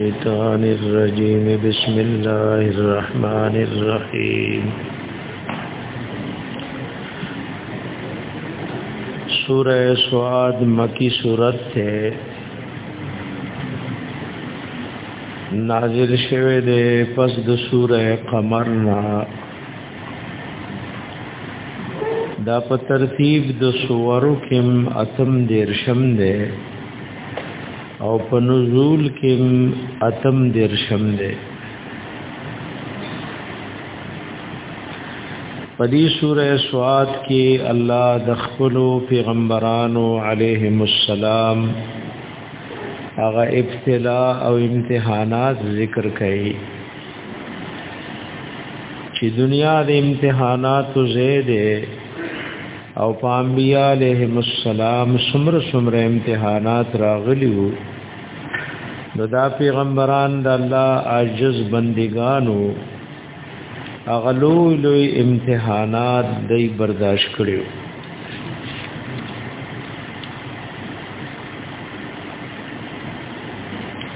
الشيطان الرجيم بسم الله الرحمن الرحيم سورة سعاد مکی سورت تے نازل شوه دے پس د سورة قمر نا دا په ترتیب د سورو کم اتم دیرشم ده او په نزول کې اتم دیر شم دی پدی سوره سواد کې الله د خپل پیغمبرانو علیهم السلام هغه ابتلا او امتحانات ذکر کړي چې دنیا د امتحاناتو زیاده او په انبیاء علیهم السلام سمر سمر امتحانات راغلی وو نو دا پیغمبران د الله عاجز بندگانو اغلو لوی امتحانات دای برداشت کړو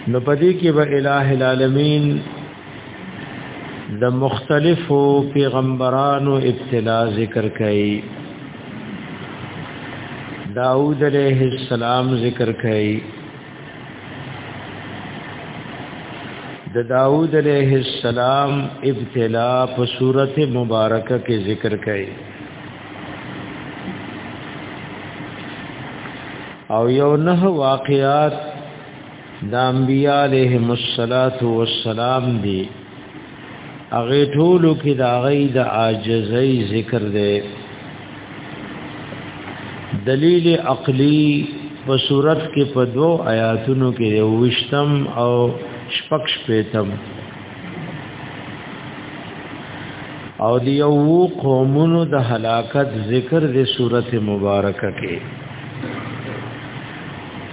نو پدې کې به الٰه العالمین د مختلفو پیغمبرانو ابتلا ذکر کړي داوود علیہ السلام ذکر کړي د داوود علیہ السلام ابتلا په صورت مبارکه کې ذکر کړي او یو نه واقعات د انبیاء علیهم الصلاۃ والسلام دی هغه ټولو کې د هغه د عاجزۍ ذکر دی دلیل عقلی په صورت کې په دوو آیاتونو کې یو وشتم او شپکش پیتم او دی یو قومونو د هلاکت ذکر د صورت مبارکه کې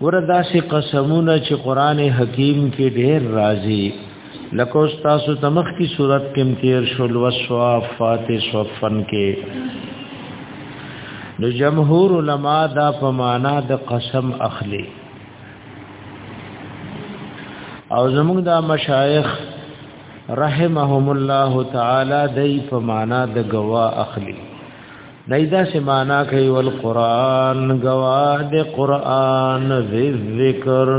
وردا سي قسمونه چې قران حکیم کې ډېر راځي لکه تاسو تمخ کی صورت کې تیر شول وسوافات صفن کې نو جمهور علما دا په معنا د قسم اخلي او زموږ دا مشایخ رحمهم الله تعالی دای په معنا د گوا اخلي نایدا سے معنا کوي ول قران گواه د قران ذکر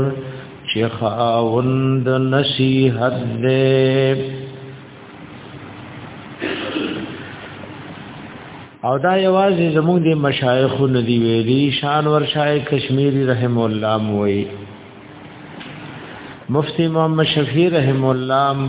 چې خاوند نصیحت دې او دا یوازې زموږ د مشایخ ندی ویلي شان ورشای کشمیری رحم الله موي مفتی محمد شفیع رحم الله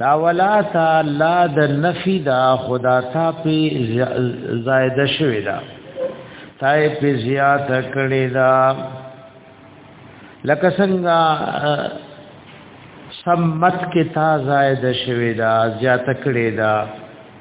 دا ولا تا لا د نفی دا خدا تا پی زائد شوی دا تای پی زیاد کړی دا لکه څنګه سمت کې تا زائد شوی دا زیاد کړی دا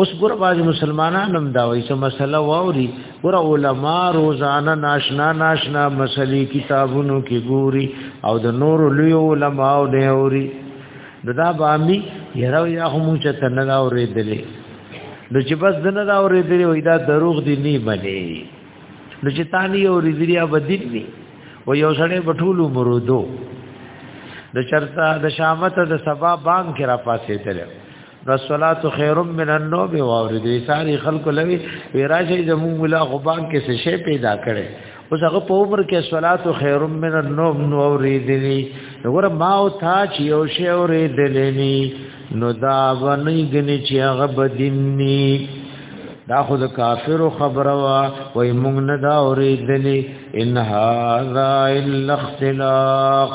اوس ګور باز مسلمانان هم دا وایي چې مسله ووري ګور علما روزانه ناشنا ناشنا مسلې کتابونو کې ګوري او د نور لوی علما او نه اوري دا باندې یره یا هم چې تنه دا اورېدلې نو چې بس دنه دا اورېدلې وای دا دروغ دی نه بني نو چې تانی اورېدلې ابدین نه و یو سړی بټولو مرودو د چرتا د شامت د سبا بانګ کې را پاسې تلل نو صلات خیر من النوم واورې دې ساری خلکو لوي وراشه زمون مولا غبان کې څه شی پیدا کړي اوس هغه په عمر کې صلات خیر من النوم نو اورې دې وګوره ما او تا چې یو شی اورې دې نو دا ونی غني چې هغه بدینی دا خود کافر خبره وا وای مونږ نه دا اورې دې ان هاذا الا اختلاق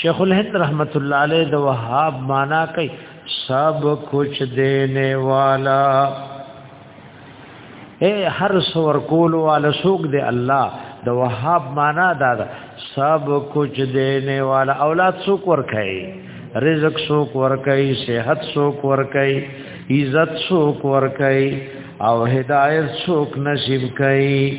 شیخ الهند رحمت الله علیه د وهاب معنا کوي سب کچھ دینے والا اے هر سور کول والا سوق دے الله د وهاب معنا دا ده سب کچھ دینے والا اولاد سوق ور کوي رزق سوق ور کوي صحت سوق ور کوي عزت سوق ور کوي او هدایت سوق نصیب کوي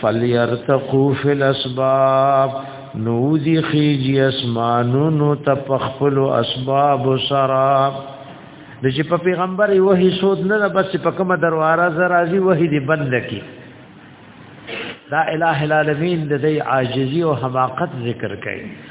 فلیرتقو فی الاسباب نوزی خیجی اسمانونو تا پخپل اسباب سرا د چې په پیغمبر وحی سود نه ده بس په کومه دروازه زرازی وحی دی بند کی دا الہ العالمین د دې عاجزی او حماقت ذکر کړي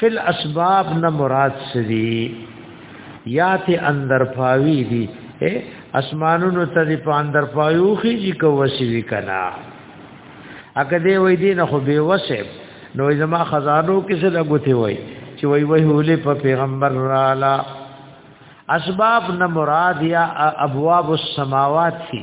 فل اسباب نه مراد سری یات اندر پاوی دی اے اسمانونو ته دی په اندر پایو خي چې کو وسیلی کنا اګه دی وای دی نه خو به وسب نو زما خزانو کې څه لګوتی وای چې وای وای هولې په پیغمبر رالا اسباب نه مراد یا ابواب السماوات سی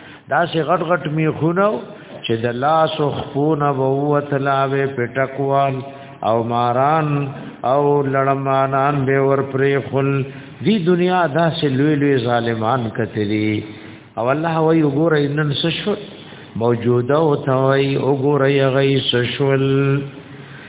دا سه غټ غټ میخونه چې د لاس او خپونه ووت لاوي پټکوال او ماران او لړمانان به ور پرې خل دی دنیا دا سه لوی لوی ظالمان کتلی او الله وی وګورئ نن څه شو موجوده او توي وګورئ غي څه شول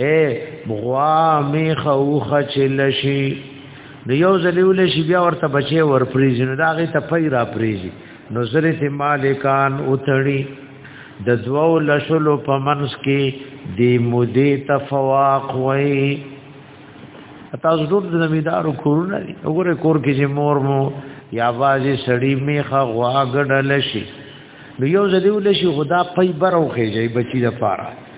اے غوا میخه اوخه چلشي نو یو ځلیول شي بیا ورته بچي ور پریزي نو دا غي ته پي را پریزي نو زری ته مالکان اوتړي د دوو لشلو په منس کې دی مودې تفواق وای تاسو ډور د زمیدارو کورونه دي وګوره کور کې چې مور مو یا بازي سړی میخه غوا غډل شي نو یو ځلیول شي خدا پي برو خېږي بچي د پاره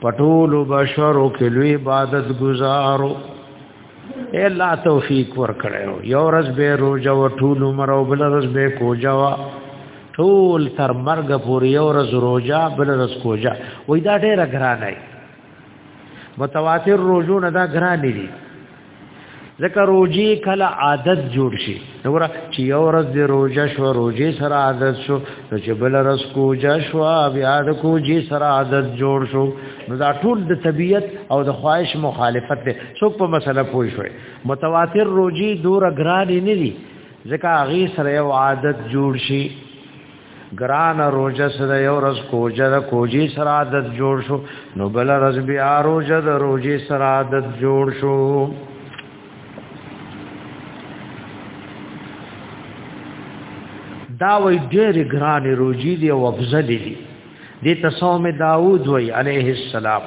پټول بشرو کې لوی عبادت گزارو اے الله توفیق ورکړیو یو ورځ به روزه و ټول عمر او بل ورځ به کوجا وا ټول تر مرګ پورې یو ورځ روزه بل ورځ کوجا وای دا ډېر ګران دی متواتر روزونه دا ګران دي ځکه روجي کله عادت جوړ شي نور چې یو ورځ د روزه شو روزي سره عادت شو نو چې بل ورځ کوجا شو بیا د کوجي سره عادت جوړ شو نو دا ټول د طبیعت او د خواهش مخالفت دی څوک په مسله پوه شوی متواتر روزي دور ګران نه دي ځکه هغه سره یو عادت جوړ شي ګران روزه سره یو ورځ کوجه د کوجی سره عادت جوړ شو نو بل ورځ بیا روزه د روزي سره عادت جوړ شو دا وی ډېر ګران روزي دی او افضل دی د تصوم داوود وی عليه السلام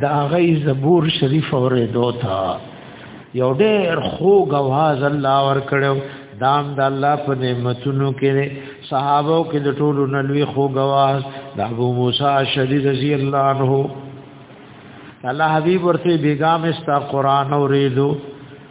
د هغه زبور شریف اورېدو تا یو ډېر خو غواز الله ور کړو دام د الله په نعمتونو کې صحابه کې د ټولو نلوي خو غواز د ابو موسی شری رضی الله عنه الله حبیب ورته بیګام استا قران اورېدو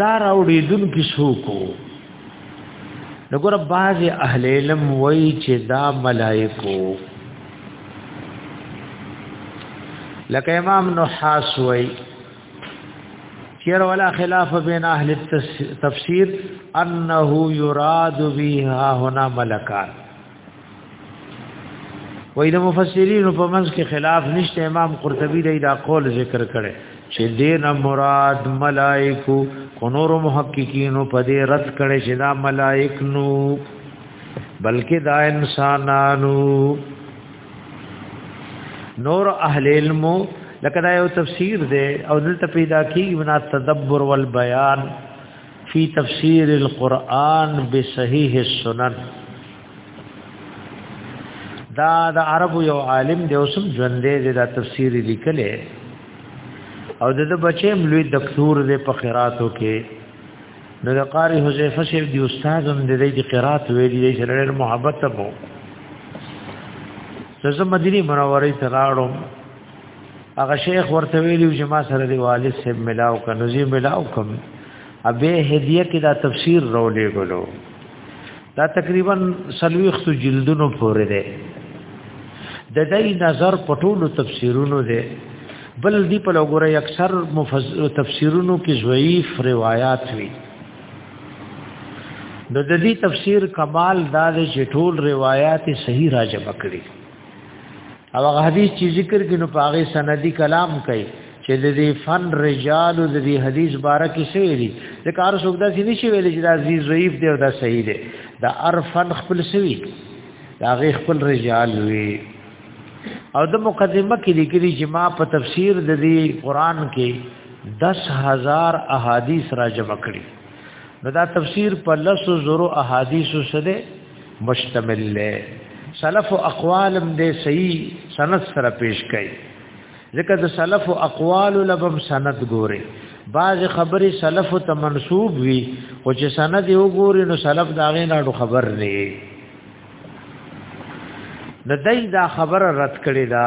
دا راوړي دن کې څوکو دغه باز اهل علم وای چې دا ملائکو لکه امام نحاس وای چیر ولا خلاف بین اهل التفسیر انه یراد بها هنا ملکان وای د مفسرین په منځ کې خلاف نشته امام قرطبی دی دا قول ذکر کړي چې دین مراد ملائکو کنور محققین په دې رد کړي چې دا ملائک نو بلکې دا انسانانو نور اهل علم لکه دا یو تفسیر دی او دلته پیدا کیږي بنا تدبر والبیان فی تفسیر القرآن بصحیح السنن دا د عربو یو عالم دی اوسم ژوندې دی دا تفسیر لیکلې او د بچې ملوی دکتور دی په قراتو کې نو د قاری حذیفه شیخ دی استاد هم دی د قرات ویلې دی چې ډېر محبت وو زه مدینه منورې ته راړم هغه شیخ ورته ویلو چې ما سره دی والد سه ملاو کنو زی ملاو کوم ابه هدیه کې دا تفسیر رولې غلو دا تقریبا سلويخت جلدونو پورې ده د دې نظر پټولو تفسیرونو ده بل دی په لګوري اکثر تفسیرونو کې ضعیف روایت وی د دې تفسیر کمال دا چې ټول روایت صحیح راځي بکړي او هغه حدیث چې ذکر کینو په هغه سندي کلام کوي چې د دې فن رجال د دې حدیث باره کې څه ویلي د کار څوک دا چې نشي ویلي چې دا عزیز ضعیف دی او دا صحیح دی دا عرفن خپل سوي دا غي خپل رجال وی او د مقدمه کې لیکلي چې ما په تفسیر د دې قران کې 10000 احادیث را جمع کړي نو دا تفسیر په لسو زرو احادیث سره مشتمل له سلف اقوالم دې صحیح سند سره پیش کړي ځکه د سلف اقوال لبم سند ګوري بعض خبرې سلف ته منسوب وي او چې سند یو ګوري نو سلف دا غي نه خبر نه د دای دا خبره رد کړي دا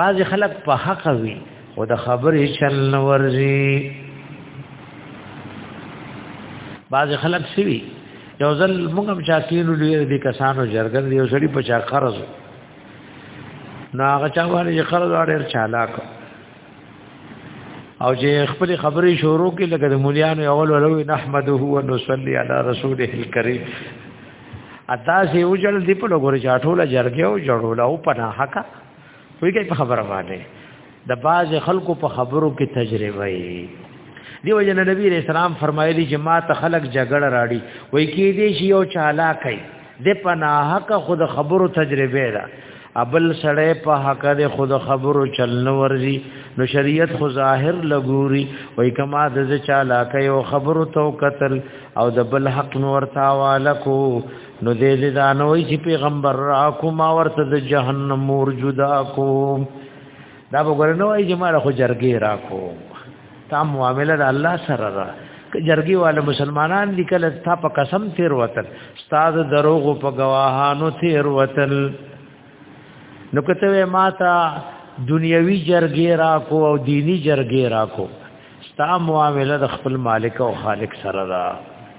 بعض خلک په حق وي او د خبرې چل نه ورځي بعض خلک سوي یو ځل موږ هم چا کینو ډیر دي کسانو جرګن یو سړي په چا قرض نو هغه چا باندې قرض اړیر چالاک او چې خپل خبرې شروع کې لکه د مليانو اول ولوي نحمده ونصلي على رسوله الكريم ادا سی وجل دی په لګور چاټوله جرګه او جوړوله او پنا حق وی کوي په خبره باندې د باز خلکو په خبرو کې تجربه وي دیو جن نبی رسول الله فرمایلی چې ما ته خلق جګړه راړي وای کې دې شی او چالا کوي د پنا حق خود خبرو تجربه ده ابل سړی په حق د خود خبرو چل نه ورزي نو شریعت خو ظاهر لګوري وای کما د ز چا لا کوي او خبرو تو قتل او د بل حق نور تا والکو نو دې دې دا نو چې پیغمبر را کو ما ورته د جهنم ور جدا کو دا وګورنه وای چې ما خو جرګې را کو تا معامله د الله سره را جرګي والے مسلمانان لیکل تا په قسم تیر وتل استاد دروغ په گواهانو تیر وتل نو کته ما تا دنیوي جرګي را کو او دینی جرګي را کو ستا معامله د خپل مالک او خالق سره را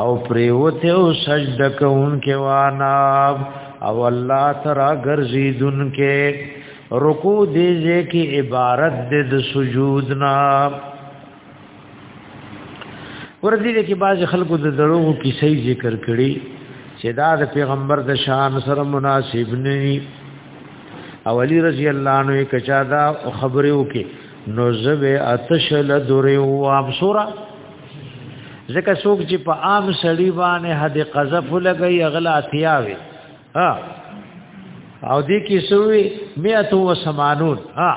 او پریوته او سجده کوونکې وانا او الله ترا ګرځي دونکې رکو دې ځکه عبارت دې د سجود نه ور دې کې باز خلکو د دروغو کیسې ذکر کړي چې دا د پیغمبر د شان سره مناسب نه وي او علی رضی الله عنه کچا دا خبرو کې نو زبه اتش لدره او ابصره ځکه څوک چې په عام سړی باندې حد قذف لګي اغلا اتیاوي ها او دې کې سوې 180 ها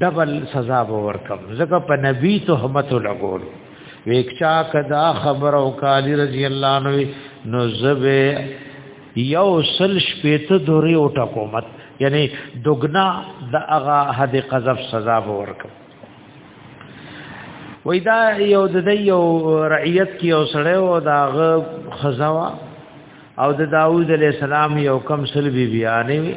ډبل سزا به ورکم ځکه په نبی تهمت لګول ویکچا کدا خبر او کالی رضی الله عنه نو زبه یو سل شپیت دوری او ټکومت یعنی دگنا د اغا حد قذف سزا به ورکم وای دا یو د دې یو رعیت کې او سړی او دا غ خزوا او د داوود علی السلام یو کم سل بی بیانې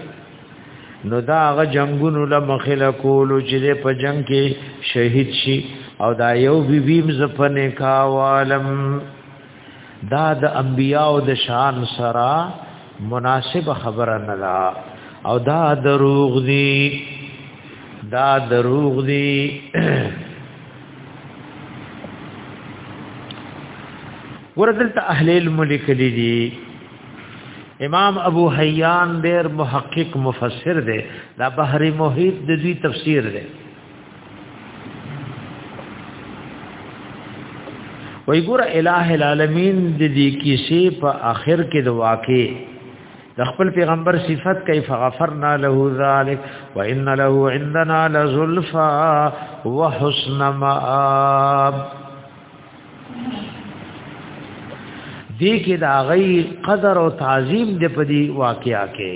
نو دا غ جنگونو لمخل کول چې په جنگ کې شهید شي او دا یو بی بیم زفنه کاوالم دا د انبیاو د شان سره مناسب خبره نه ده او دا دروغ دی دا دروغ دی وردلت اهل الملک لدی امام ابو حیان ډیر محقق مفسر دی دا بحر محیط د دې تفسیر دی وای ګور الٰه العالمین د دې کیسې په آخر کې د واقع د خپل پیغمبر صفت کوي فغفرنا له ذلک وان له عندنا لزلفا وحسن مآب دې کې د غي قدر او تعظیم د پدی واقعیا کې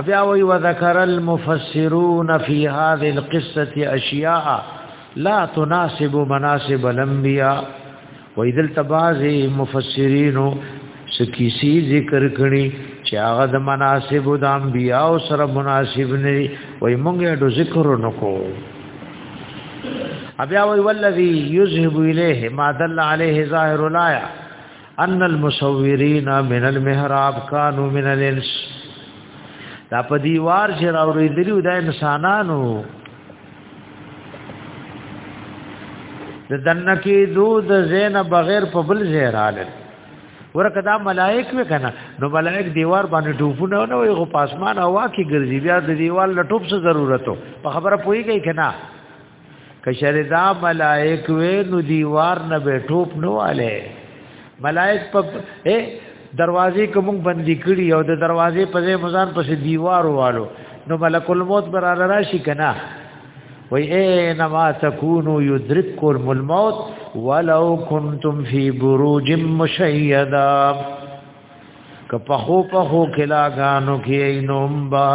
ابیا وی وذکر المفسرون فی هذه القصه اشیاء لا تناسب مناسب الانبیاء وی دل تبازی مفسرین سکیسی ذکر کړي چې هغه د مناسب د انبیاء سره مناسب نه وي وی مونږه د ذکر نکو ابیا وی والذی یذهب الیه ما دل علیه ظاهر الایا ان المصورین من المحراب کانوا من الانس دا په دیوار چې راوړې دلیو د انسانانو د دنه کې دو د زین بغیر په بل ځای رااله ورکه دا ملائک وکنه نو ملائک دیوار باندې ټوپونه نه وي غو پاسمان هوا کې ګرځي بیا د دیوال لټوب څه ضرورتو په خبره پويږي کنه کشر دا ملائک وې نو دیوار نه به ټوپ نو والے ملائک په اے دروازې کوم بندي کړي او د دروازې په ځای مزان پسې دیوار والو نو ملک الموت بر راشي کنه وی اے نما تکونو یدرککم الموت ولو کنتم فی بروج مشیدا که په خو په خو کلا غانو کې نوم با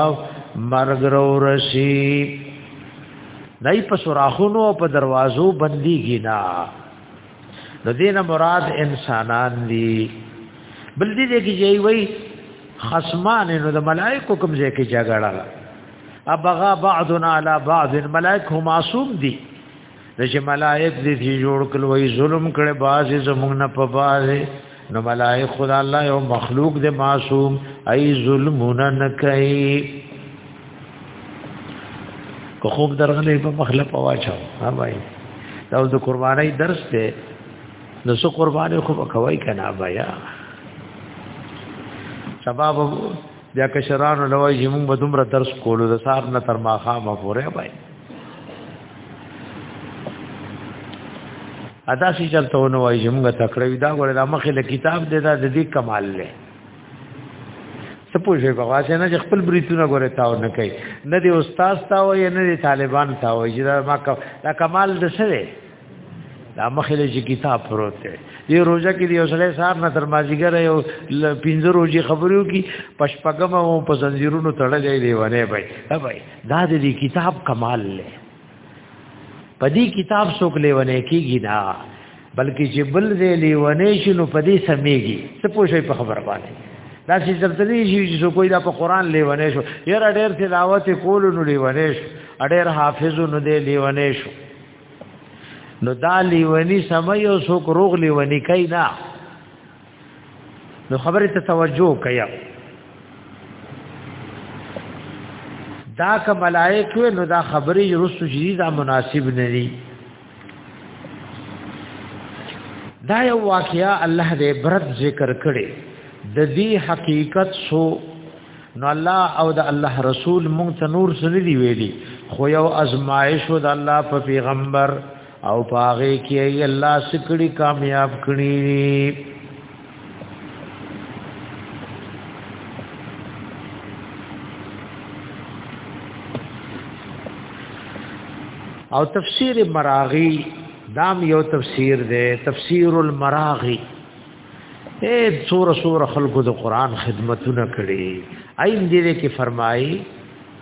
مرګ رو رشي دای په سوراخونو او په دروازو بنديږي نه د دینه مراد انسانان دي بل دې کې جي وي خصمان نو د ملائکو کوم ځای کې جګړه ابغا بعضنا على بعض ملائکه معصوم دي نو چې ملائک دې چې جوړ کړل وای ظلم کړي بازي زمونږ نه په بازي نو ملائک خدا الله یو مخلوق دې معصوم ای ظلمونه نه کوي کو خوب درغلې په مخله پواچو ها بھائی دا د قربانای درس ته نو سو قربانې خو کوي کنه بیا سبب بیا کشرانو لوي موږ به دومره درس کولو د سار نه تر ماخه ما پوره بھائی ادا شي چلته ونه وای چې موږ تکړه دا غوړې دا مخې له کتاب دې دا د دې کمال لې سپوږې په واسه نه چې خپل بریتونه غوړې تاو نه کوي نه دې استاد تاو یا نه دې طالبان تاو چې دا ما دا کمال د څه دی دا مخې له چې کتاب پروت دی دې روزه کې یو سړی صاحب نه تر مازیګر یو پنځه روزي خبرو کې پشپګم او په زنجیرونو تړلې دی ونه بای بای دا د دې کتاب کمال له په دې کتاب څوک لیونه کیږي دا بلکې چې بل دې لیونه شنو په دې سمېږي څه پوښي په خبر باندې دا چې زبدلی شي چې کوئی دا په قران لیونه شو یې را ډېر تلاوت کول نو لیونه شو ډېر حافظ نو دې لیونه شو نو دا لیونی سمي او څوک روغ لیونی کینا نو خبره ته توجه کیا دا که ملائک نو دا خبره رسو جدي دا مناسب نه دي دا یو واقعیا الله دې برت ذکر کړي د دې حقیقت سو نو الله او د الله رسول مونږ ته نور سندي ویلي خو یو ازمایش د الله په پیغمبر او پاغه کې ای الله سکړي کامیاب کړي او تفسیر مراغی دام یو تفسیر دی تفسیر المراغی اے سور سور خلقو د قران خدمتونه کړي ایم دې کې فرمایي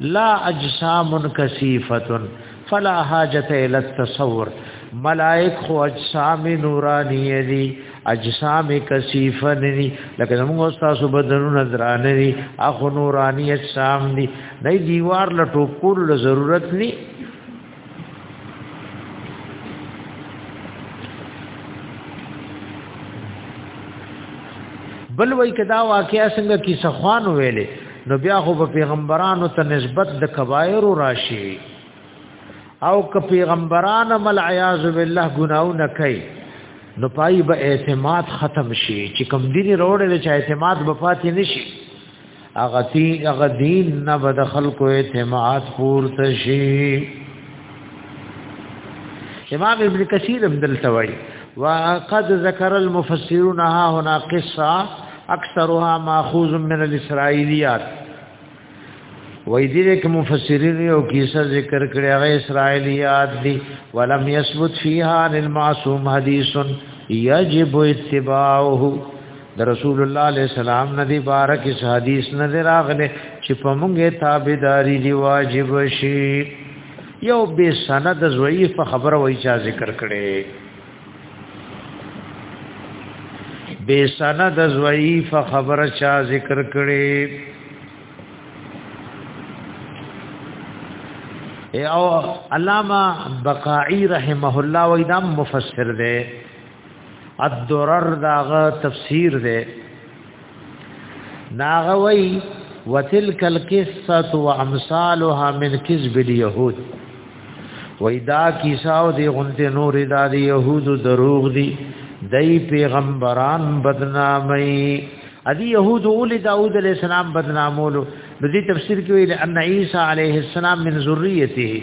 لا اجسام کثیفه فلا حاجت الى التصور ملائک خو اجسام نورانی دي اجسام کثیفه دي لکه زموږ استاد بدنونه درانه دي اخو نورانی اجسام دي نه دیوار لټو کول ضرورت نه بل وای کدا واقعیا څنګه کی سخوان ویلې نو بیا خو په پیغمبرانو ته نسبت د کبایر راشي او که پیغمبران مل عیاذ بالله ګناو نه کوي نو پای به اعتماد ختم شي چې کم دیني روړل چې اعتماد به پاتې نشي هغه تی هغه دین نه بد خلکو اعتماد پورته شي امام ابن کثیر هم دلته وایي وقد ذكر المفسرون ها هنا قصه اکثرها ماخوذ من الاسرائيليات وای دې کې مفسرین یو کیسه ذکر کړی هغه اسرائیلیات دي ولم يثبت فيها للمعصوم حديث يجب اتباعه د رسول الله علیه السلام نه دی بارک اس حدیث نه دی راغله چې په موږ تابعداري دی واجب شي یو به سند ضعیف خبره وای چا ذکر کړي به سند ضعیف خبره چا ذکر کړي او علامہ بقائی رحمه الله وای دا مفسر دی الدرر داغه تفسیر دی ناغه وی وتلک القصه وامثالها من کذب اليهود وای دا کیسه او دی غنته نور دا دی يهودو دروغ دی دای پیغمبران بدنامي ادي يهود اول داوود عليه السلام بدنامولو د دې تفسیر کې ویل ان عيسى عليه السلام من ذريته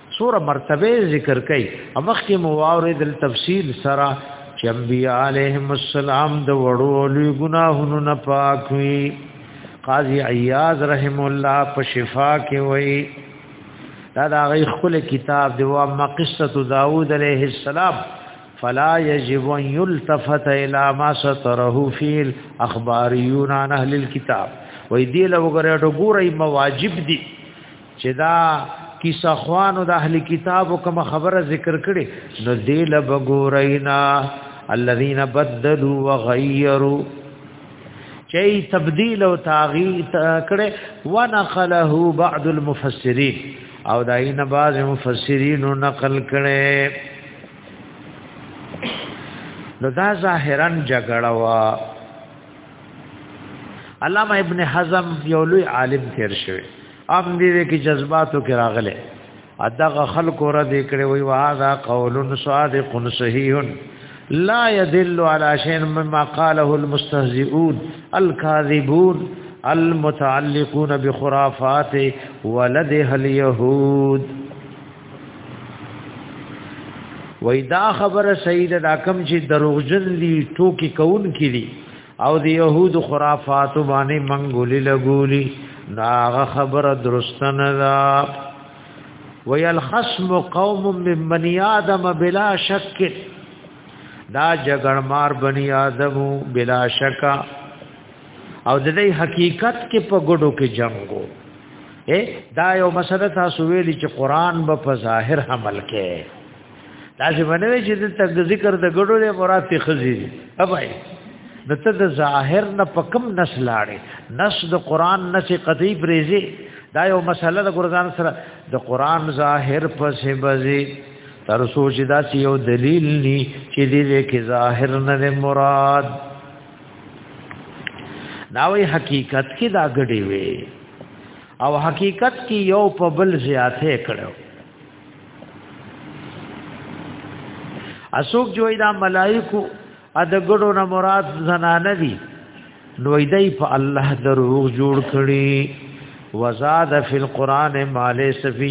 سوره مرتبه ذکر کړي امخ کې موارد تفصیل سره چې انبیاء علیهم السلام د وړو لوی ګناهونو نه پاک وي قاضی عیاض رحم الله په شفا کې وایي دا د هغه خپل کتاب دی وا مقصه داوود علیه السلام فلا يجب ان يلتفت الى ما ستره في الاخباريون عن اهل الكتاب وې دې لوګره ډګورې مواجب دي چې دا کیسه خوانو د اهل کتابو کوم خبره ذکر کړي نو دې لب ګورینا الذين بدلوا وغيروا چي تبديل او تغيير کړي ونقله بعض المفسرين او داینه بعض مفسرین نقل کړي نو دا ظاهرا جګړه وا علامه ابن حزم یو لوی عالم تیر شوی ام دې کې جذباتو کې راغله ادغه خلق را دې کړې وي وهذا قول صادق صحيح لا يدل على شيء مما قاله المستهزئون الكاذبون المتعلقون بخرافات ولدها اليهود وای دا خبره سید دا کم چې دروغجن دي ټوکی کون کړي او د يهود خرافات باندې منګولي لګولي ناغه خبره درستنه دا ويل خصم قوم من بني ادم بلا شک دا جګړمار بني ادم بلا شک او د دې حقیقت کې په ګډو کې جنگو اے دا یو مسله تاسو ویلي چې قران به په ظاهر حمل کې لازم نه وي چې د ذکر د ګډو له مراد ته خزي ابای د ته د ظاهر نه پکم نس لاړې نس د قران نس قطعي پریزي دا یو مسله د ګرځان سره د قران ظاهر پسې بزي تر سوچ دا چې یو دلیل ني چې دې کې ظاهر نه مراد ناوی حقیقت کې دا غړي وي او حقیقت کې یو په بل زیاته کړو اسوک جوړ دا ملائکو ا د ګړو نه مراد زنانه دي نو ایدای په الله دروغ جوړ کړي وزاد فی القران ما ليس فی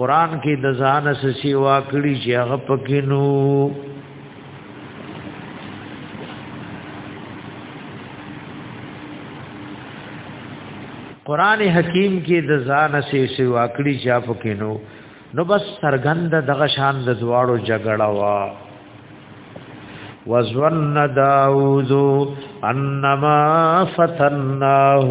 قران کې د ځان سسی واکړي چې هغه پکې نو قران حکیم کې د ځان سي سي واکړي چا پکې نو نو بس سرګند دغه شان د دواړو جګړه وا وزن داوود انما فتناه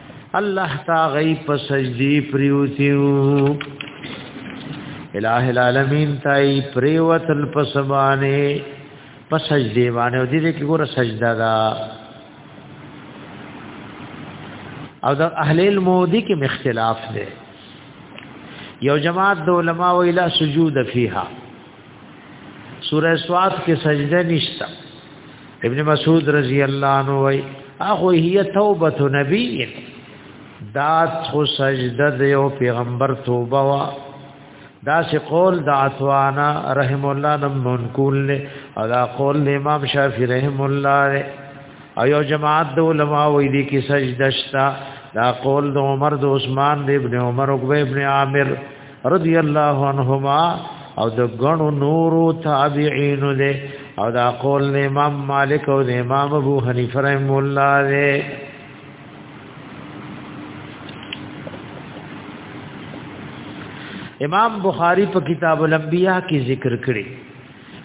الله تا غي په سجدي پریوتیو الہ العالمین تای پریوتل په سبانه په سجدي باندې او دې کې ګوره سجده دا او د اهل المودی کې مختلاف دی یو جماعت د علما ویلا سجود فیها سوره سواد کې سجده نشته ابن مسعود رضی الله عنه وای اخو هي توبه نبی دات خو سجده د یو پیغمبر توبه وا دا سی قول د اتوانا رحم الله نم منقول له او دا قول د امام شافعی رحم الله له او یو جماعت د علما وې دي کې سجده شتا دا قول د عمر د عثمان د ابن عمر او ابن عامر رضی الله عنهما او د غنو نورو تابعین له او دا قول نه امام مالک او د امام ابو حنیفه رحم الله له امام بخاری په کتاب الانبیاء کې ذکر کړی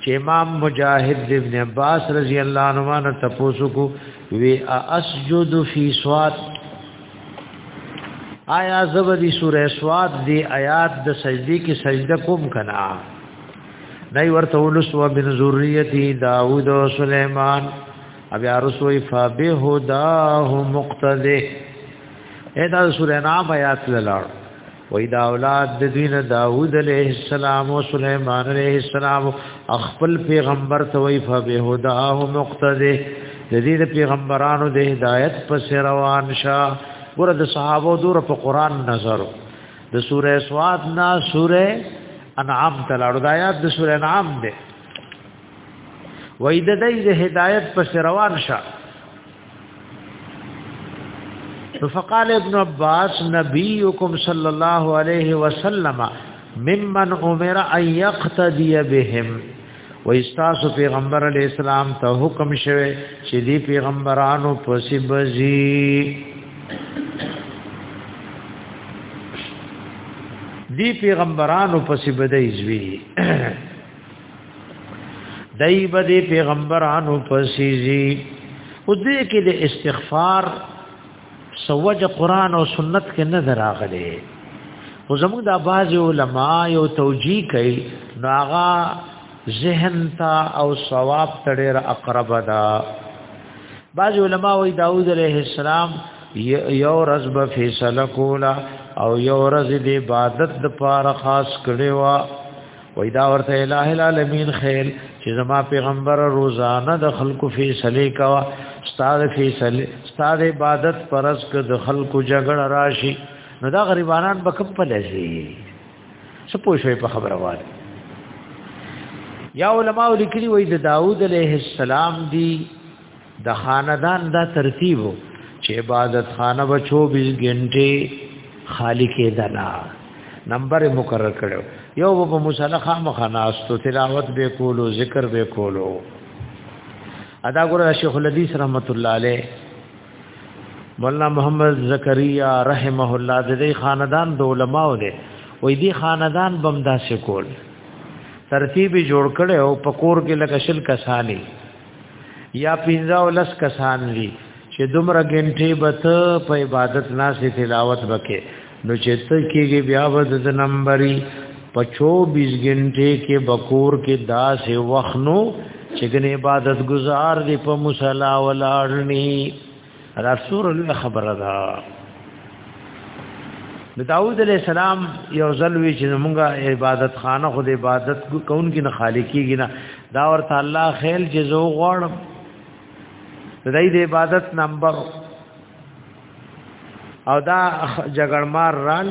چې امام مجاهد ابن عباس رضی الله عنه تاسو کو وی اسجد فی صوت آیا زبدی سورہ سواد دی آیات د سجدی کی سجده کوم کنا نای ورته ولس و من ذریتی داوود و سلیمان بیا رسوی فبهداه مقتده ادا سورہ نام آیات لاله وای دا اولاد د دوی نه داوود علیه السلام او سليمان علیه السلام خپل پیغمبر ته وای فبهداه مقتدی د دې پیغمبرانو د هدایت پس روان شه ګوره د صحابه دور په قران نظر د سوره سواد نا سوره انعام تلاړو د آیات د سوره انعام ده وای د دې د هدایت پس روان شه فقال ابن عباس نبيكم صلى الله عليه وسلم ممن امر ان يقتدي بهم و استاسو پیغمبر علی السلام ته حکم شوه چې دی پیغمبرانو پسې بزي دی پیغمبرانو پسې بدای زوی دای به د پیغمبرانو پسیزي او دې کې د استغفار سوج قران او سنت کې نه دراغلي او زموږ د باز علماء یو توجیه کوي ناغا ذهن تا او ثواب تړر اقرب دا باز علماء وی داوود علیہ السلام یو رزب فیصله کولا او یو رز د عبادت د پاره خاص کړي وا وای دا ورته الٰه العالمین خیل چې زما پیغمبر روزانه د خلکو فیصله کوا استاد فیصله استاد عبادت پرس ک د خلکو جګړه راشي نو دا غریبانان به کوم پلځي څه پوښوي په خبره وایي یا علماء لیکلي وای د داوود علیه السلام دی د خاندان دا ترتیب چې عبادت خانه به 24 غنټه خالی کېدلا نمبر مقرر کړو یو په مصلی خامخ ناستو تلاوت به کولو ذکر به کولو ادا ګور شیخ الحدیث رحمت الله علیه مولانا محمد زکریا رحمه الله د دې خاندان د علماو دی وې دې خاندان بم داسې کول ترتیب جوړ کړي او پکور کې لکه شل کسانی یا پینځه ولس کسان وی چې دومره غنټې به ته په عبادت ناسې تلاوت وکې نو چې ته کېږي بیا به د نمبرې په 24 غنټې کې بکور کې داسې وخت نو چې ګنې عبادت گزار دی په مصلا ولارنی دا سور لوی خبره ده د داوود علی السلام یو ځل وی چې موږ عبادت خانه خود عبادت کوون کې نه خالقيږي نه دا ورته الله خیل چې زو غوړم د دې د عبادت نمبر او دا جګړمار رال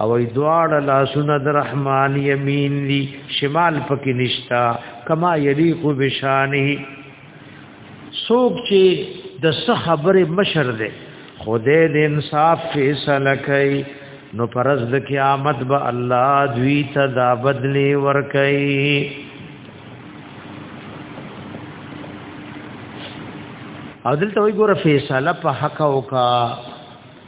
او ای دواړه لاسونه د رحمان یمین دی شمال پکې نشتا کما یلیق بشانه سوک چې د څه خبره مشر دی خدای د انصاف فیصله کوي نو پرز د قیامت به الله دوی ته دا بدلی ور کوي او دلته وی ګوره فیصله په حق او کا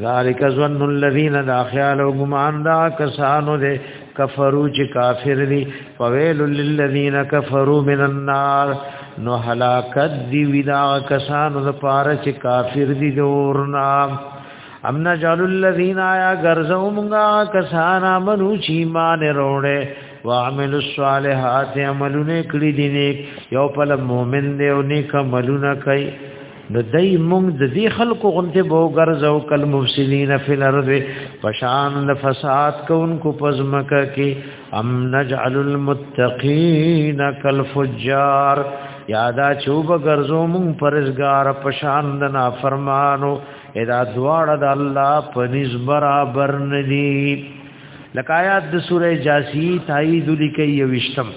ذالک ظن الذین دا خیال او ګمان دا کسانو دے کفرو چې کافر دي فویل للذین کفروا من النار نو هلاکت دی ودا کسانو د پاره چې کافر دي دورنا ام نجعل الذین آیا غرزو مونږه کسان امنو چې ایمان وروړي وعمل الصالحات عملونه کړی دي نیک یو پل مؤمن دی او نیک عملونه کوي نو دای مونږ د دې خلکو غونته بو ګرځو کل مفسدین فی الارض پشان د فساد کوونکو پزمکه کې ام نجعل المتقین کالفجار یادا چوب ګرځو مونږ پرزګار پشان د نافرمانو ادا دواړه د الله په نس برابر ندی لکایات د سوره جاسی تایید لیکي یوشتم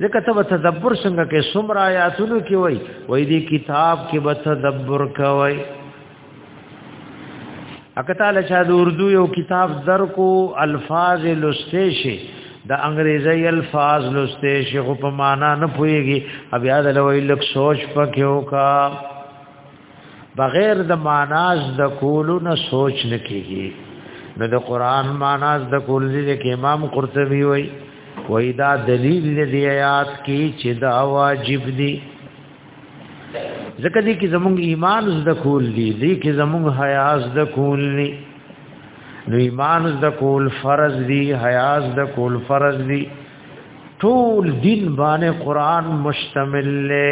ځکه ته تدبر څنګه کې څومره آیاتونو کې وای وای دې کتاب کې به تدبر کوي اکتاله چا د اردو یو کتاب درکو الفاظ لسته شي د انګریزي الفاظ لسته شي خو په معنا نه پويږي بیا د لوی لک سوچ پکې وکا بغیر د ماناز د کولو نه سوچ نکېږي نو د قران ماناز د کول دي کې امام قرطبي وای وای دا دلیل دی آیات کې چې دا واجب دي ځکه دې کې زموږ ایمان زده کول دي دې کې زموږ حیا زده کول دي نو ایمان زده کول فرض دي حیا زده کول فرض دي ټول دین باندې قران مشتمل دی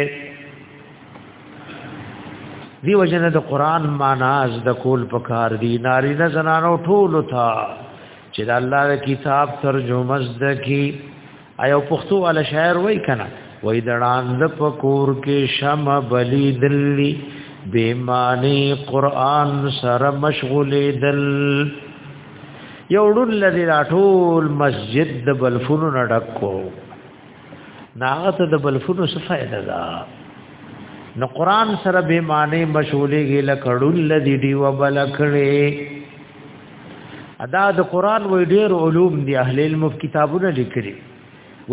دی وجنه د قران معناز د کول پکار دی ناری نه زنانو ټول تا چې د الله د کتاب ترجمه زده کی ایو پښتو ول شاعر وای کنه وای د ړاند پکور کې شم بلی دلی بیمانی قران سره مشغول دل یو ډول لذي ټول مسجد د بلفونو نډکو ناغت د بلفونو څه فائدہ ده نو قران سره به معنی مشغولېږي لکړل لذي دی وبلکړي ادا د قران وې ډېر علوم دی اهل علم کتابونه لیکلي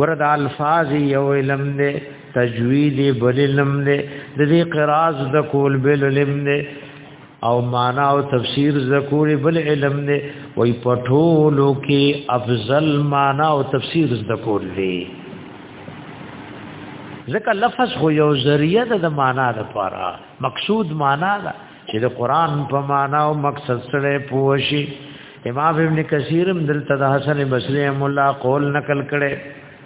ورد الفاظ یو علم دی تجوید بل علم دی د دې قراز د کول بل علم دی او معنا او تفسیر ذکور بل علم دی وای پټولو کې افضل معنا او تفسیر ذکور دی ځکه لفظ خو یو ذریعہ ده د معنا لپاره مقصود معنا ده چې د قران په معنا او مقصد سره پوښي امام ابن کثیر هم دلته د حسن بصری مولا قول نقل کړي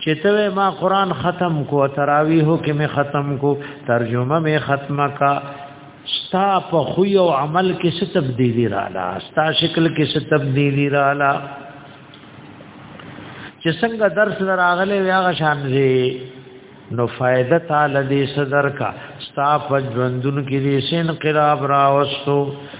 چې ته ما قران ختم کو تراویح کې می ختم کو ترجمه می ختمه کا ستا په خو او عمل کې څه تبدیلی رااله ستا شکل کې څه تبدیلی رااله چې څنګه درس دراغله ویا غشان دی نو فائدہ تعالی دې صدر کا ستا په ژوندون کې دې سین قراب راوستو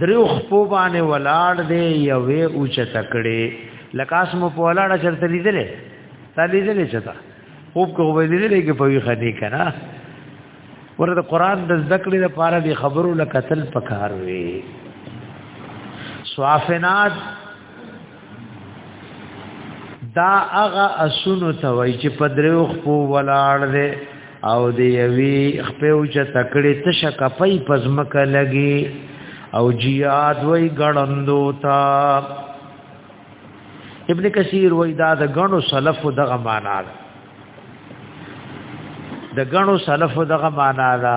دریو خپو باندې ولاړ دی یوې اوچ تکړه لکه اس مو په ولاړه چرته لیدلې تا لیدلې چتا خوب کو وې لیدلې کې په وی خدي کنه ورته قران د ذکر لپاره دی خبرو لکتل پکار وي صوافنات دا هغه اسونو ته وای چې په دریو خپو ولاړ دی او دی یوی خپو چې تکړه تش کپای پزمکه لګي او جیاد وای غړندو تا ابن کثیر وای دا د غنو سلف دغه معنا ده د غنو سلف دغه معنا ده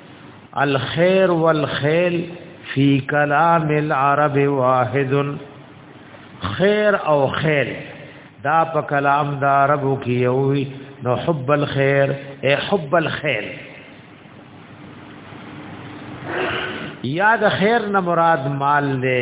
الخير والخيل فی کلام العرب واحد خیر او خیل دا په کلام د عربو کې یووي نو حب الخير اے حب الخيل یا د خیر نه مراد مال دی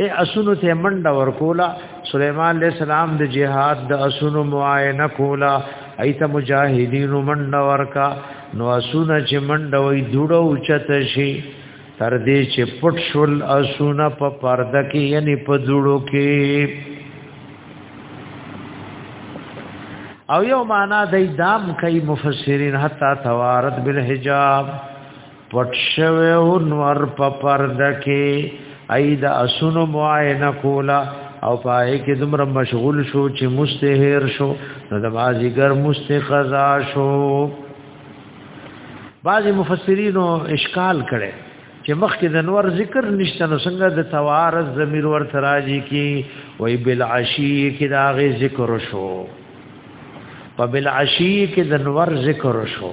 اے اسونو ته منډه ورکولا سليمان عليه السلام د جهاد د اسونو معاینه کولا ایت مجاهدین منډه ورکا نو اسونه چې منډه وي دوړو چت شي تر دې چې پټ شول اسونه په پرده کې یعنی په دوړو کې او یو معنا د دام کوي مفسرین حتا توارت بالحجاب پټ شوه او نور په پرده کې اې د اسونو معاینه کولا او پای کې دومره مشغول شو چې مستهیر شو نو د بازیګر مستخزا شو بعضی مفسرینو اشکال کړي چې مخکې د نور ذکر نشته نو څنګه د توارث ضمیر ور تراجی کی وای بالعشی کې دا غي ذکر شو په بالعشی کې د نور ذکر شو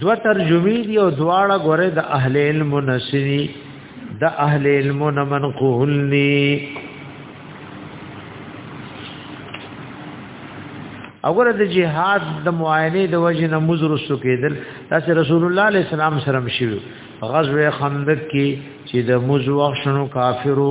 دو ترجمه دی او دواړه غره د اهل علم نشری د اهل علم نه منقول دی اور د جهاد د معاینه د وجه نه مزر سو کېدل تاسو رسول الله علیه السلام سره مشیو غزوه خندق کې چې د مزو وښنو کافرو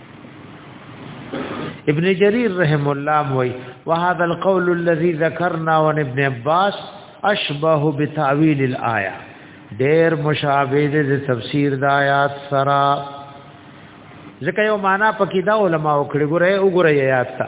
ابن جرير رحم الله وي وهذا القول الذي ذكرنا عن ابن عباس اشبه بتاويل الايه ډېر مشابه دي د تفسیر د آیات سره ځکه یو معنا پکې دا علما وکړي ګوره وګوره آیات ته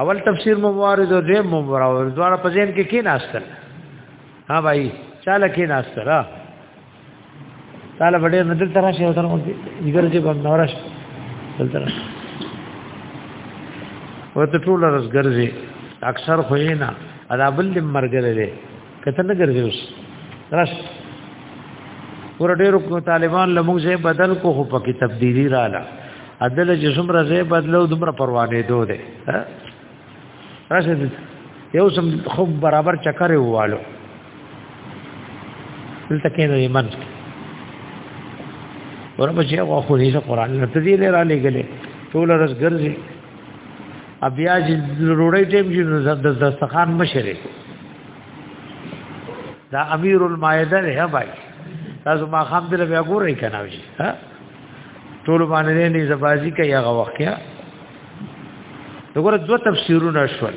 اول تفسیر موارد او دیم موارد دواړه په ځین کې کې ناشتل ها بھائی چاله کې ناشتل ها تعالی بډې ندل تر شي تر مونږ دیګر چې په نورش دل تر ورته ټول رس ګرځي اکثر خو یې نه ادا بل مرګ لري کته نه ګرځي اوس راش ور ډیرو کو طالبان لموږ زه بدل کو خو پکې تبدیلی رااله عدل جسم رزه بدلو دمر پروانه دو ده راشه یو سم خو برابر چکر ووالو دلته کینو ایمان ورپسې غو خو دې قرآن نه تدې لري را لګلې ټول ورځ ګرځي بیا چې روړی ټیم چې نو زد دستخان مشره دا امیر المایده نه بای تاسو ما خام دل بیا ګورئ کنه وشي ها ټول باندې نه زبازي کوي هغه وخت یا دغه دوه تفسیرونه شول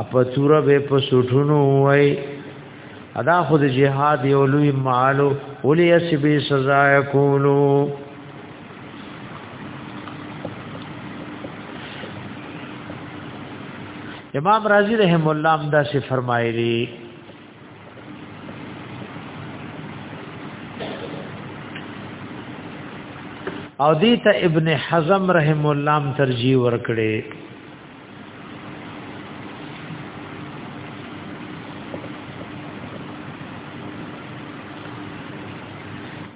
اپا تورا بے پا سوٹونو ہوئی ادا خود جہاد یولوی معالو ولی اسی بے سزا یکونو امام رازی رحم الله هم دا څه فرمایلی او دیتا ابن حزم رحم الله ترجیح ورکړي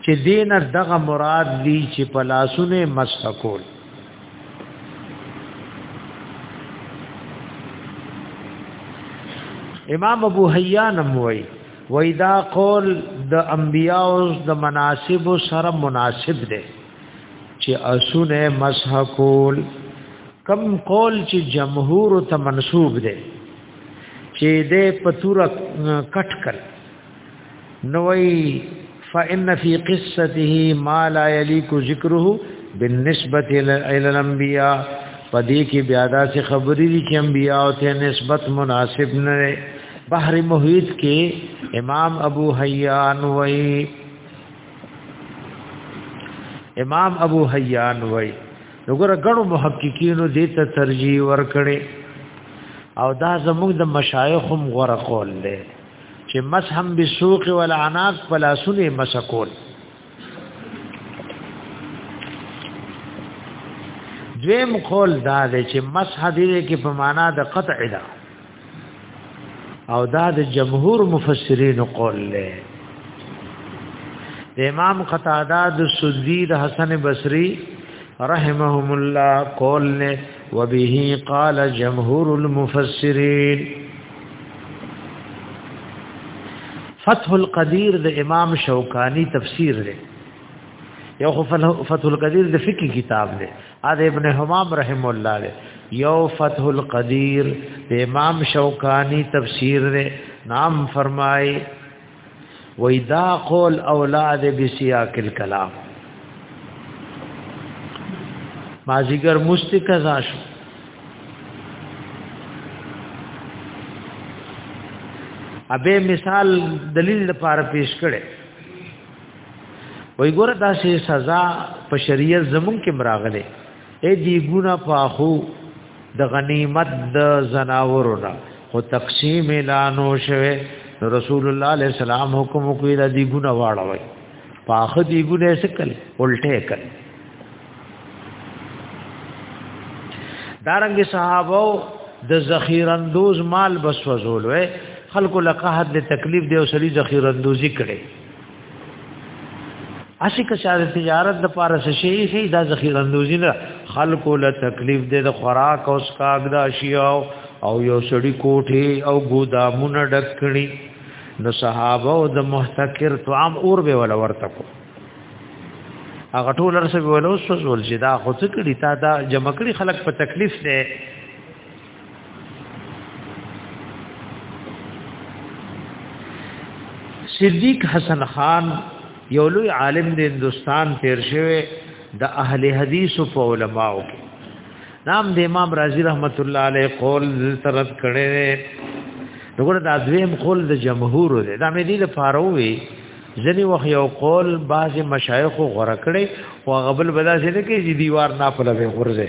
چې دین دغه مراد دی چې په لاسونه مسح کول امام ابو حیان موي وېدا قول د انبیاء د مناسب سره مناسب دی چې اسونه مسح کول کم قول چې جمهور ته منسوب دی چې دې پتور کټ کړ نوې فإن في قصته ما لا يليق ذكره بالنسبه الى الانبياء پدې کې بیا دا چې خبرې دي چې انبیا او ته نسبت مناسب نه لري بحر محیط کې امام ابو حیان وای امام ابو حیان وای وګوره ګڼو محققینو دې ته ترجیح ورکړي او دا زموږ د مشایخم غره قول دی چې مسهم بسوق والعناق فلا سنه مسکول دویم قول دا دی چې مسح دې کې په معنا د قطع ده او دا د جمهور مفسرین قول له د امام قتاده د سدی د حسن بصری رحمهم الله قول نه وبه قال جمهور المفسرین فتح القدیر د امام شوکانی تفسیر دی یو فتح القدیر د فقہ کتاب دی ا د ابن حمام رحم الله له یو فتح القدیر د امام شوکانی تفسیر له نام فرمای وای دا قول اولاد بسیاق الکلام مازیګر مستی قضا شو ابه مثال دلیل لپاره پیش کړي وای ګوره دا سه سزا په شریعت زمون کې مراغله اې دی ګونه پاخو د غنیمت د زناورو نه خو تقسیم اعلانو شوه رسول الله علیه السلام حکم کوي دا دی ګونه واړوي پاخه دی ګونه سکل الټه کړ دارنګ صحابه د ذخیرندوز مال بسوزول وې خلکو لقحت د تکلیف دی او سړي ذخیرندوزی کړي اسی که چاره تجارت د پاره شي شي دا ذخیره اندوزی نه خلکو له تکلیف دې د خوراک او سکاګ د اشیاء او یو سړی کوټه او ګودامونه ډکړي نو صحابه او د محتکر طعام اور به ولا ورته کو هغه ټول رسې ولوسوس ول چې دا خو څه کړي تا دا جمع کړي خلک په تکلیف دي صدیق حسن خان یو لوی عالم د هندستان تیر شوی د اهل حدیث او علماو نام د امام رازی رحمت الله علیه قول ترت کړي دغه د ازویم قول د جمهور دی دا مې دی د فاروي ځنی وخت یو قول بعض مشایخ غره کړي او غبل بلا سره کې دیوار نه په لوي غرزه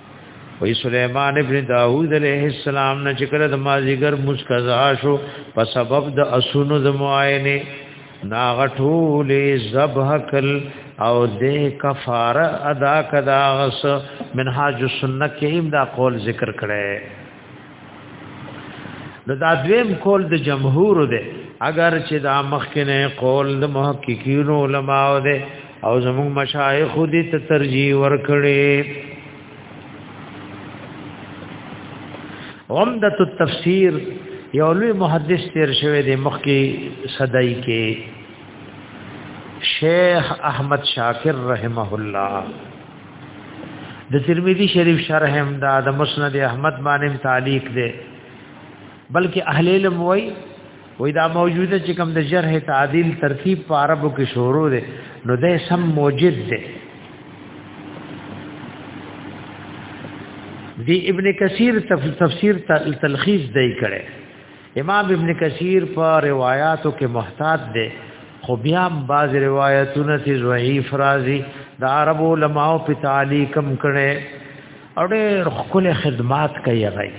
وی سلیمان ابن داوود علیہ السلام نه چې کله د مازیګر مسکزا شو په سبب د اسونو د معاینه ناغټول زبحکل او د کفاره ادا کدا غس منهاج السنه کې دا قول ذکر کړي نو دا دویم کول د جمهور دی اگر چې دا مخکنه قول د محققین علما او ده او زموږ مشایخ دې ته ترجیح ورکړي عمدۃ التفسیر یو لوی محدث تیر شوی دی مخکې صدای کې شیخ احمد شاکر رحمه الله د ترمذی شریف شرح هم دا د مسند احمد باندې تعلیق دی بلکې اهل علم وای وای دا موجوده چې کوم د جرح تعدیل ترتیب په عربو کې شروع دی نو د سم موجد دی دی ابن کثیر تفسیر تلخیص دی کړي امام ابن کثیر په روایتو کې محتاط دی خو بیا بعض روایتونه چې ضعیف راځي د عرب علماء په تعلیقم کړي او ډېر خپل خدمات کوي غي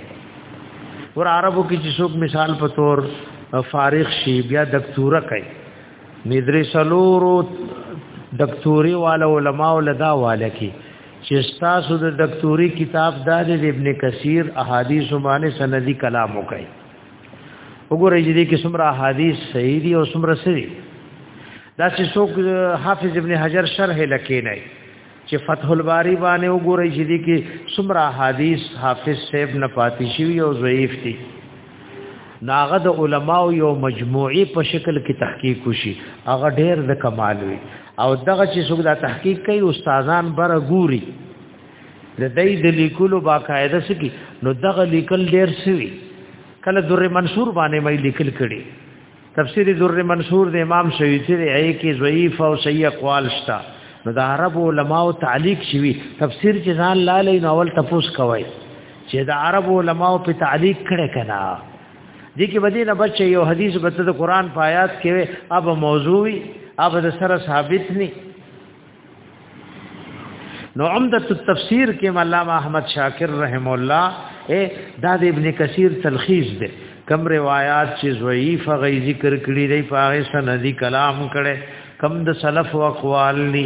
ور عربو کې چې څوک مثال په تور فارغ شي بیا دکتوره کوي ندرسلورو دکتوري والا علماء لدا والا کې چې تاسو د دکتوري کتاب د ابن کثیر احادیث باندې سندي کلام وکړي وګورئ چې دې کې څومره احادیث صحیح دي او څومره صحیح دا چې څوک حافظ ابن حجر شرح لکې نه چې فتح الباری باندې وګورئ چې دې کې څومره احادیث حافظ صاحب نه پاتې شوی او ضعیف دي ناغه د علماو یو مجموعي په شکل کې تحقیق وشي هغه ډېر د کمال وي او دغه چې څوک دا تحقیق کوي استادان بر ګوري د دې د لیکلو باقاعده سکی نو دغه لیکل ډیر سوي کله در منصور باندې مې لیکل کړي تفسیر در منصور د امام شیوطی دی ای کې ضعیف او صحیح اقوال شتا نو د عرب علماء تعلیق شوی تفسیر چې ځان لاله نو اول تفوس کوي چې د عرب علماء په تعلیق کړي کنا دي کې بدی نه بچ یو حدیث به ته د قران په آیات کې وي اب موضوعي اب د سره ثابت نه نو عمدۃ التفسیر کې علامه احمد شاکر رحم الله اے دا د ابن کثیر تلخیص دی کم روایات چې ضعیف غي ذکر کړی دی په هغه سندي کلام کړي کم د سلف او اقوال دی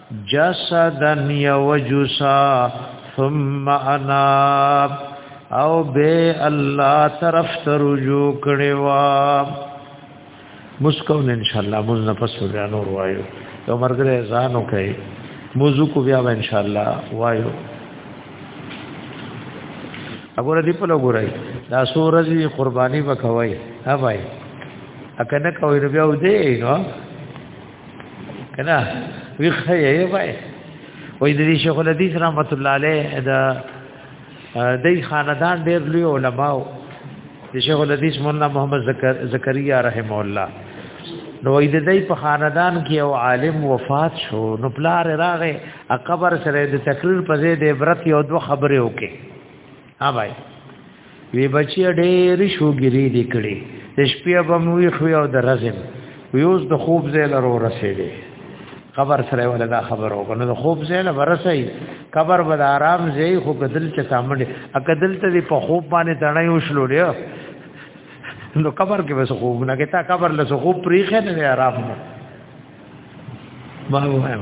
جسدا یوجسا ثم اناب او به الله طرف ته رجوع کړي وا مسکون ان شاء الله موږ نه پس بیا نور وایو یو مرګره ځان وکي موضوع کو بیا ان شاء الله وایو وګوره دی په لګورای دا سورځي قرباني وکوي ها بھائی اکنه کوي بیا ودی نو کنه وی خیه وای وای د دې شیخ الحدیث رحمت الله علیه دا دای خاندان ډیر لوی علما او د شیخ الحدیث مولانا محمد زکر زکریا رحم الله نو وای د دې په خاندان کې او عالم وفات شو نو پلار راغې قبر سره د تقریر په ځای د عبرت یو دوه خبرې وکړي ها بھائی وی بچی ډېر شوګری دی کړي د شپې به موي خو او د رزم ویوز د خوب زیل رو رسېدې خبر سره ولا دا خبر وکنه د خوب زیل ورسې قبر به آرام زی خو بدل چې سامنے اکدل ته په خوب باندې تړای وشلو دی نو قبر کې بس خوب نه کېتا قبر له خوب پریخه نه آرام نه ما